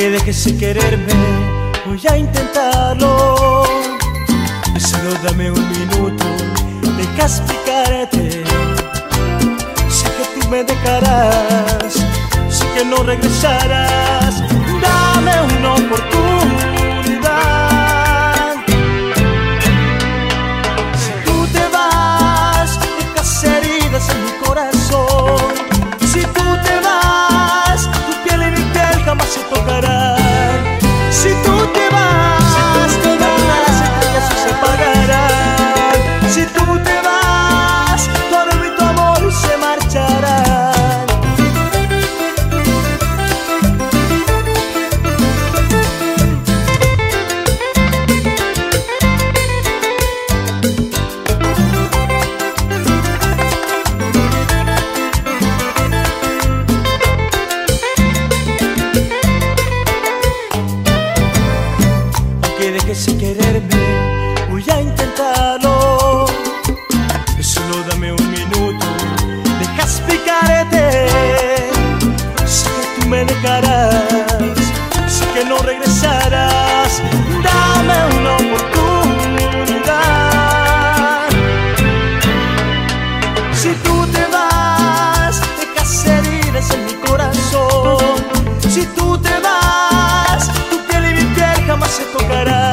dejes de quererme, voy a intentarlo. Solo dame un minuto, deja explicarte. Sé que tú me dejarás, sé que no regresarás. Dame una oportunidad. quiere que sin quererme voy a intentarlo. Solo dame un minuto, deja explicarte. Sé que tú me dejarás, sé que no regresarás. Dame una oportunidad. Si tú te vas, dejas heridas en mi corazón. Si tú te parar.